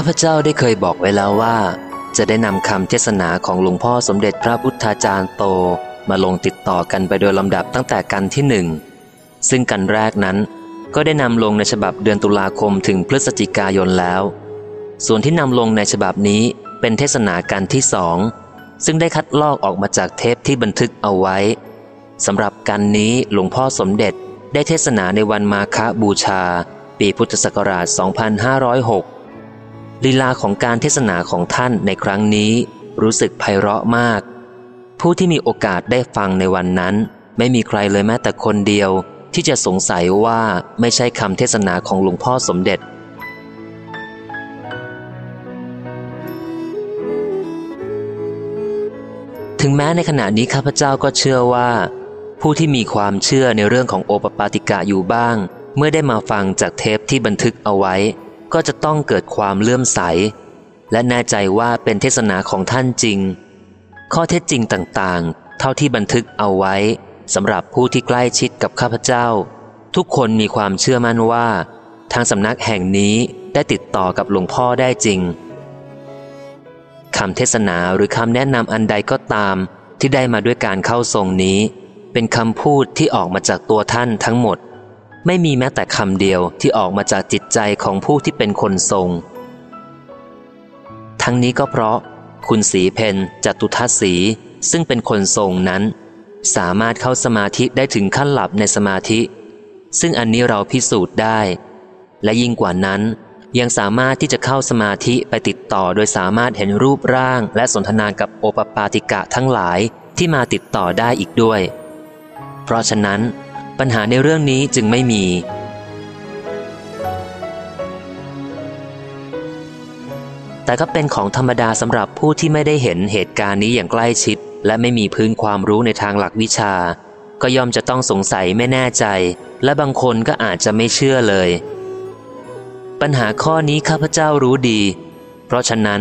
าพเจ้าได้เคยบอกไว้แล้วว่า จะได้นำคำเทศนาของหลวงพ่อสมเด็จพระพุทธาจารย์โตมาลงติดต่อกันไปโดยลำดับตั้งแต่กันที่หนึ่งซึ่งกันแรกนั้น ก็ได้นำลงในฉบับเดือนตุลาคมถึงพฤศจิกายนแล้ว ส่วนที่นำลงในฉบับนี้เป็นเทศนาการที่สองซึ่งได้คัดลอกออกมาจากเทปที่บันทึกเอาไว้สำหรับกันนี้หลวงพ่อสมเด็จได้เทศนาในวันมาฆบูชา ปีพุทธศักราช 2506 ลีลาของการเทศนาของท่านในครั้งนี้รู้สึกไพเราะมาก ผู้ที่มีโอกาสได้ฟังในวันนั้น ไม่มีใครเลยแม้แต่คนเดียว ที่จะสงสัยว่าไม่ใช่คำเทศนาของหลวงพ่อสมเด็จ ถึงแม้ในขณะนี้ข้าพเจ้าก็เชื่อว่า ผู้ที่มีความเชื่อในเรื่องของโอปปาติกะอยู่บ้าง เมื่อได้มาฟังจากเทปที่บันทึกเอาไว้ ก็จะต้องเกิด ความเลื่อมใส และแน่ใจว่าเป็นเทศนาของท่านจริง ข้อเท็จจริงต่างๆ เท่าที่บันทึกเอาไว้สำหรับผู้ที่ใกล้ชิดกับข้าพเจ้า ทุกคนมีความเชื่อมั่นว่า ทางสำนักแห่งนี้ได้ติดต่อกับหลวงพ่อได้จริงคำเทศนาหรือคำแนะนำอันใดก็ตาม ที่ได้มาด้วยการเข้าทรงนี้ เป็นคำพูดที่ออกมาจากตัวท่านทั้งหมด ไม่มีแม้แต่คำเดียวที่ออกมาจากจิตใจของผู้ที่เป็นคนทรง ทั้งนี้ก็เพราะ คุณสีเพนจตุทัศสีซึ่งเป็นคนทรงนั้น สามารถเข้าสมาธิได้ถึงขั้นหลับในสมาธิ ซึ่งอันนี้เราพิสูจน์ได้ และยิ่งกว่านั้นยังสามารถที่จะเข้าสมาธิไปติดต่อโดยสามารถเห็นรูปร่าง และสนทนากับโอปปาติกะทั้งหลายที่มาติดต่อได้อีกด้วย เพราะฉะนั้น ปัญหาในเรื่องนี้จึงไม่มี แต่ก็เป็นของธรรมดาสำหรับผู้ที่ไม่ได้เห็นเหตุการณ์นี้อย่างใกล้ชิด และไม่มีพื้นความรู้ในทางหลักวิชา ก็ย่อมจะต้องสงสัยไม่แน่ใจ และบางคนก็อาจจะไม่เชื่อเลย ปัญหาข้อนี้ข้าพเจ้ารู้ดี เพราะฉะนั้น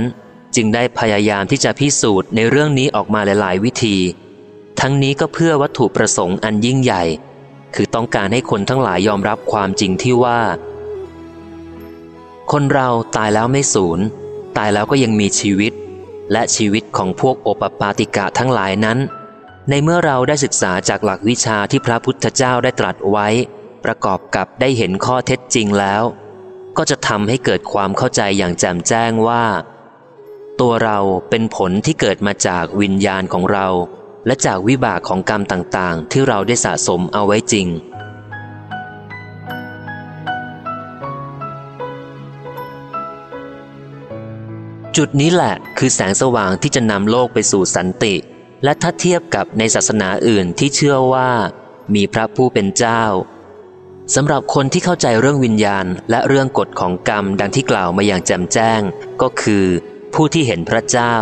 จึงได้พยายามที่จะพิสูจน์ในเรื่องนี้ออกมาหลาย ๆ วิธี ทั้งนี้ก็เพื่อวัตถุประสงค์อันยิ่งใหญ่ คือต้องการให้คนทั้งหลายยอมรับความจริงที่ว่า คนเราตายแล้วไม่สูญ ตายแล้วก็ยังมีชีวิต และชีวิตของพวกโอปปาติกะทั้งหลายนั้น ในเมื่อเราได้ศึกษาจากหลักวิชาที่พระพุทธเจ้าได้ตรัสไว้ ประกอบกับได้เห็นข้อเท็จจริงแล้ว ก็จะทำให้เกิดความเข้าใจอย่างแจ่มแจ้งว่า ตัวเราเป็นผลที่เกิดมาจากวิญญาณของเรา และจากวิบากของกรรมต่างๆ ที่เราได้สะสมเอาไว้จริง จุดนี้แหละคือแสงสว่างที่จะนำโลกไปสู่สันติ และถ้าเทียบกับในศาสนาอื่นที่เชื่อว่า มีพระผู้เป็นเจ้าสำหรับคนที่เข้าใจเรื่องวิญญาณ และเรื่องกฎของกรรมดังที่กล่าวมาอย่างแจ่มแจ้ง ก็คือ ผู้ที่เห็นพระเจ้า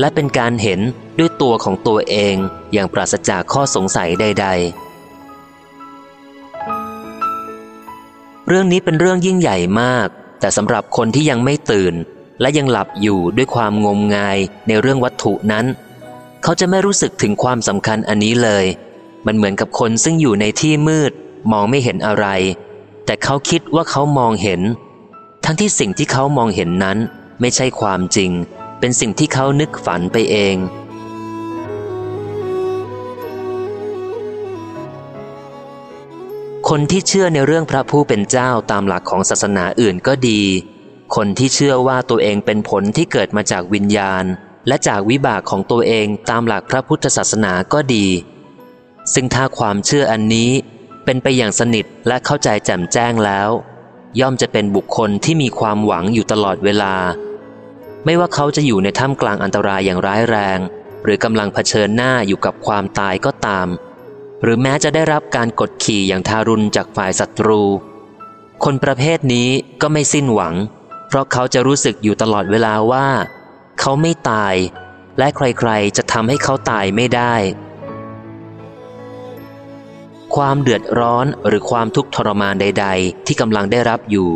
และเป็นการเห็น ด้วยตัวของตัวเองอย่างปราศจากข้อสงสัยใด ๆ เรื่องนี้เป็นเรื่องยิ่งใหญ่มาก แต่สำหรับคนที่ยังไม่ตื่น และยังหลับอยู่ด้วยความงมงายในเรื่องวัตถุนั้น เขาจะไม่รู้สึกถึงความสำคัญอันนี้เลย มันเหมือนกับคนซึ่งอยู่ในที่มืด มองไม่เห็นอะไร แต่เขาคิดว่าเขามองเห็น ทั้งที่สิ่งที่เขามองเห็นนั้นไม่ใช่ความจริง เป็นสิ่งที่เขานึกฝันไปเอง คนที่เชื่อในเรื่องพระผู้เป็นเจ้าตามหลักของศาสนาอื่นก็ดี คนที่เชื่อว่าตัวเองเป็นผลที่เกิดมาจากวิญญาณ และจากวิบากของตัวเองตามหลักพระพุทธศาสนาก็ดี ซึ่งถ้าความเชื่ออันนี้เป็นไปอย่างสนิทและเข้าใจแจ่มแจ้งแล้ว ย่อมจะเป็นบุคคลที่มีความหวังอยู่ตลอดเวลา ไม่ว่าเขาจะอยู่ในท่ามกลางอันตรายอย่างร้ายแรง หรือกำลังเผชิญหน้าอยู่กับความตายก็ตาม หรือแม้จะได้รับการกดขี่อย่างทารุณจากฝ่ายศัตรู คนประเภทนี้ก็ไม่สิ้นหวัง เพราะเขาจะรู้สึกอยู่ตลอดเวลาว่า เขาไม่ตาย และใครๆจะทำให้เขาตายไม่ได้ ความเดือดร้อนหรือความทุกข์ทรมานใด ๆ ที่กำลังได้รับอยู่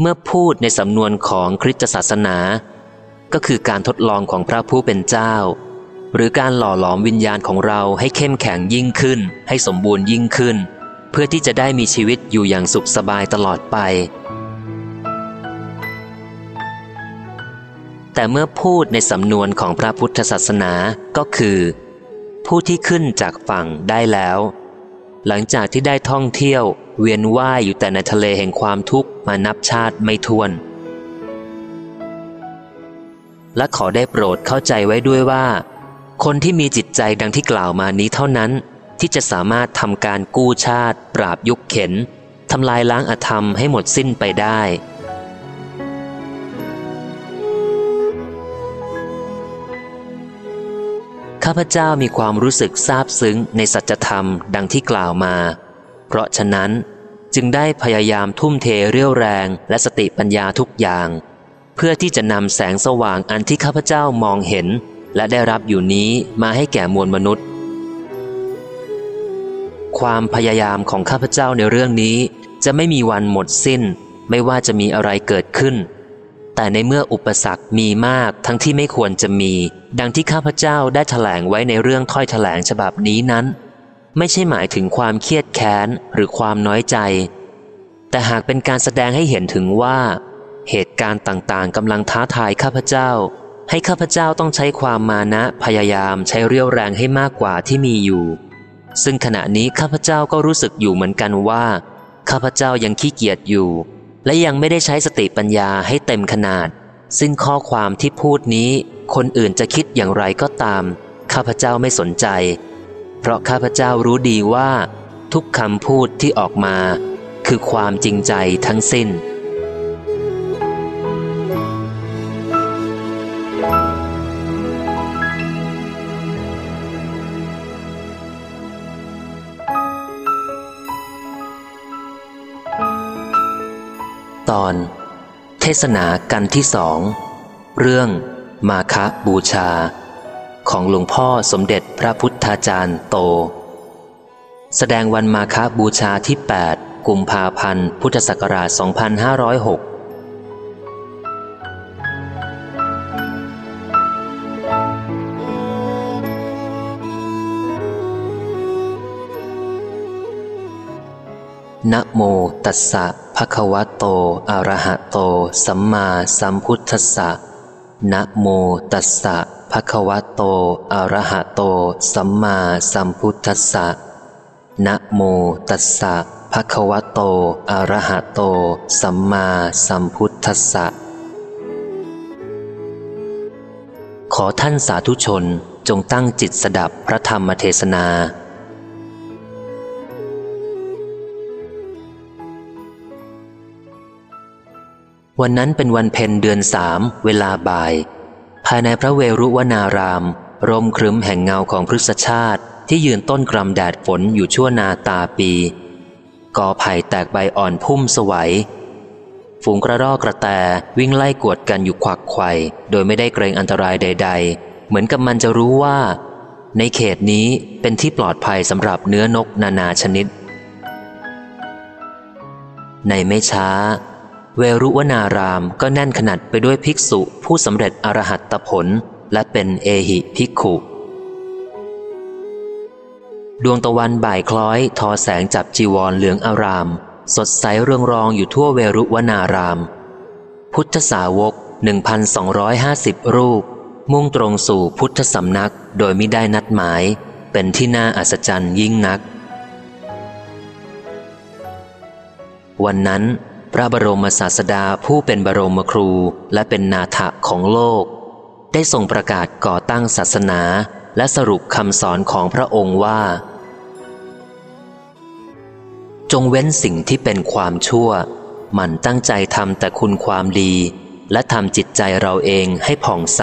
เมื่อพูดในสำนวนของคริสตศาสนา ก็คือการทดลองของพระผู้เป็นเจ้า หรือการหล่อหลอมวิญญาณของเราให้เข้มแข็งยิ่งขึ้น ให้สมบูรณ์ยิ่งขึ้น เพื่อที่จะได้มีชีวิตอยู่อย่างสุขสบายตลอดไป แต่เมื่อพูดในสำนวนของพระพุทธศาสนาก็คือ ผู้ที่ขึ้นจากฝั่งได้แล้ว หลังจากที่ได้ท่องเที่ยวเวียนว่ายอยู่แต่ในทะเลแห่งความทุกข์มานับชาติไม่ท้วน และขอได้โปรดเข้าใจไว้ด้วยว่า คนที่มีจิตใจดังที่กล่าวมานี้เท่านั้น ที่จะสามารถทำการกู้ชาติ ปราบยุคเข็นทำลายล้างอธรรมให้หมดสิ้นไปได้ ข้าพเจ้ามีความรู้สึกซาบซึ้งในสัจธรรมดังที่กล่าวมา เพราะฉะนั้นจึงได้พยายามทุ่มเทเรี่ยวแรงและสติปัญญาทุกอย่าง เพื่อที่จะนำแสงสว่างอันที่ข้าพเจ้ามองเห็น และได้รับอยู่นี้มาให้แก่มวลมนุษย์ ความพยายามของข้าพเจ้าในเรื่องนี้ จะไม่มีวันหมดสิ้น ไม่ว่าจะมีอะไรเกิดขึ้น แต่ในเมื่ออุปสรรคมีมากทั้งที่ไม่ควรจะมี ดังที่ข้าพเจ้าได้ถแถลงไว้ในเรื่องถ้อยถแถลงฉบับนี้นั้น ไม่ใช่หมายถึงความเครียดแค้นหรือความน้อยใจ แต่หากเป็นการแสดงให้เห็นถึงว่า เหตุการณ์ต่างๆกำลังท้าทายข้าพเจ้า ให้ข้าพเจ้าต้องใช้ความมานะพยายามใช้เรี่ยวแรงให้มากกว่าที่มีอยู่ ซึ่งขณะนี้ข้าพเจ้าก็รู้สึกอยู่เหมือนกันว่าข้าพเจ้ายังขี้เกียจอยู่ และยังไม่ได้ใช้สติปัญญาให้เต็มขนาด ซึ่งข้อความที่พูดนี้ คนอื่นจะคิดอย่างไรก็ตาม ข้าพเจ้าไม่สนใจ เพราะข้าพเจ้ารู้ดีว่า ทุกคำพูดที่ออกมา คือความจริงใจทั้งสิ้น ตอน เทศนากันที่สองเรื่องมาคะบูชา ของหลวงพ่อสมเด็จพระพุทธาจารย์โต แสดงวันมาคะบูชาที่ 8 กุมภาพันธ์พุทธศักราช 2506นะโมตัสสะ ภะควโต อรหะโต สัมมาสัมพุทธัสสะ นะโมตัสสะภะควโต อรหะโต สัมมาสัมพุทธัสสะ นะโมตัสสะภะควโต อรหะโต สัมมาสัมพุทธัสสะ ขอท่านสาธุชนจงตั้งจิตสดับพระธรรมเทศนา วันนั้นเป็นวันเพ็ญเดือนสามเวลาบ่าย ภายในพระเวรุวนาราม ร่มครึ้มแห่งเงาของพฤกษชาติ ที่ยืนต้นกรำแดดฝนอยู่ชั่วนาตาปีกอไผ่แตกใบอ่อนพุ่มสวัย ฝูงกระรอกกระแตวิ่งไล่กวดกันอยู่ควักไข่โดยไม่ได้เกรงอันตรายใด ๆ เหมือนกับมันจะรู้ว่า ในเขตนี้เป็นที่ปลอดภัยสำหรับเนื้อนกนานาชนิด ในไม่ช้า เวรุวนารามก็แน่นขนาดไปด้วยภิกษุผู้สำเร็จอรหัตผล และเป็นเอหิภิกขุดวงตะวันบ่ายคล้อย ทอแสงจับจีวรเหลืองอาราม สดใสเรืองรองอยู่ทั่วเวรุวนาราม พุทธสาวก 1,250 รูป มุ่งตรงสู่พุทธสำนักโดยไม่ได้นัดหมาย เป็นที่น่าอัศจรรย์ยิ่งนัก วันนั้น พระบรมศาสดาผู้เป็นบรมครูและเป็นนาถะของโลก ได้ทรงประกาศก่อตั้งศาสนาและสรุปคำสอนของพระองค์ว่า จงเว้นสิ่งที่เป็นความชั่ว หมั่นตั้งใจทำแต่คุณความดี และทำจิตใจเราเองให้ผ่องใส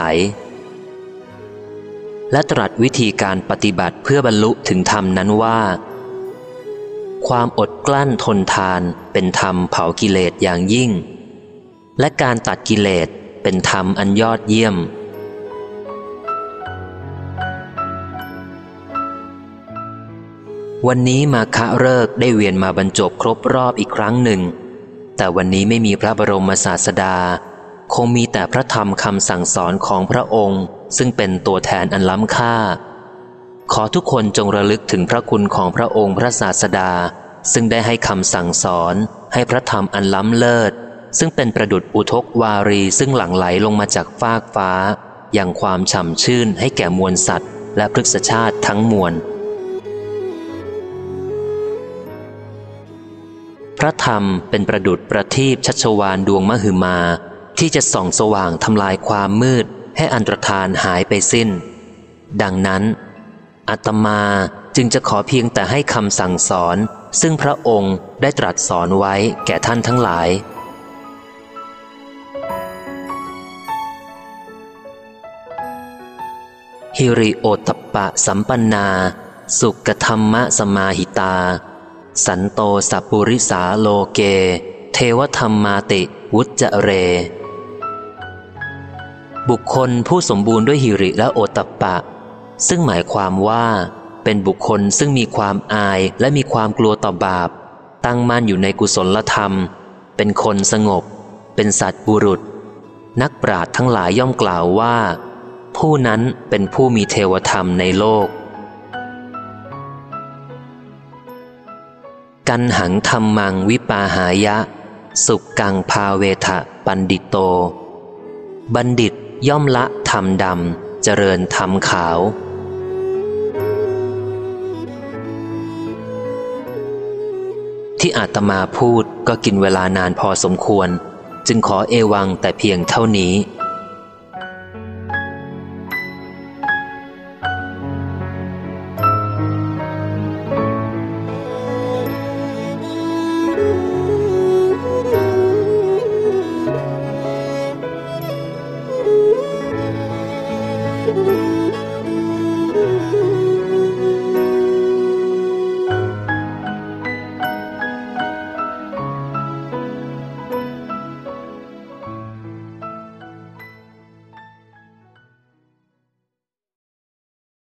และตรัสวิธีการปฏิบัติเพื่อบรรลุถึงธรรมนั้นว่า ความอดกลั้นทนทานเป็นธรรมเผากิเลสอย่างยิ่ง และการตัดกิเลสเป็นธรรมอันยอดเยี่ยม วันนี้มาคะเริกได้เวียนมาบรรจบครบรอบอีกครั้งหนึ่ง แต่วันนี้ไม่มีพระบรมศาสดา คงมีแต่พระธรรมคำสั่งสอนของพระองค์ ซึ่งเป็นตัวแทนอันล้ำค่า ขอทุกคนจงระลึกถึงพระคุณของพระองค์พระศาสดา ซึ่งได้ให้คำสั่งสอนให้พระธรรมอันล้ำเลิศ ซึ่งเป็นประดุดอุทกวารีซึ่งหลั่งไหลลงมาจากฟากฟ้า อย่างความฉ่ำชื่นให้แก่มวลสัตว์ และพฤกษชาติทั้งมวล พระธรรมเป็นประดุดประทีปชัชวานดวงมหึมา ที่จะส่องสว่างทำลายความมืด ให้อันตรธานหายไปสิ้น ดังนั้น อาตมาจึงจะขอเพียงแต่ให้คำสั่งสอน ซึ่งพระองค์ได้ตรัสสอนไว้แก่ท่านทั้งหลาย ฮิริโอตปปะสัมปันนา สุกธรรมะสมาหิตา สันโตสัปุริสาโลเก เทวธรรมมาติวุจเร บุคคลผู้สมบูรณ์ด้วยหิริและโอตปปะ ซึ่งหมายความว่า เป็นบุคคลซึ่งมีความอายและมีความกลัวต่อบาป ตั้งมั่นอยู่ในกุศลธรรม เป็นคนสงบ เป็นสัตว์บุรุษ นักปราชญ์ทั้งหลายย่อมกล่าวว่า ผู้นั้นเป็นผู้มีเทวธรรมในโลก กันหังธรรมังวิปาหายะ สุกกังพาเวทะปันดิโต บัณฑิตย่อมละธรรมดำเจริญธรรมขาว ที่อาตมาพูดก็กินเวลานานพอสมควร จึงขอเอวังแต่เพียงเท่านี้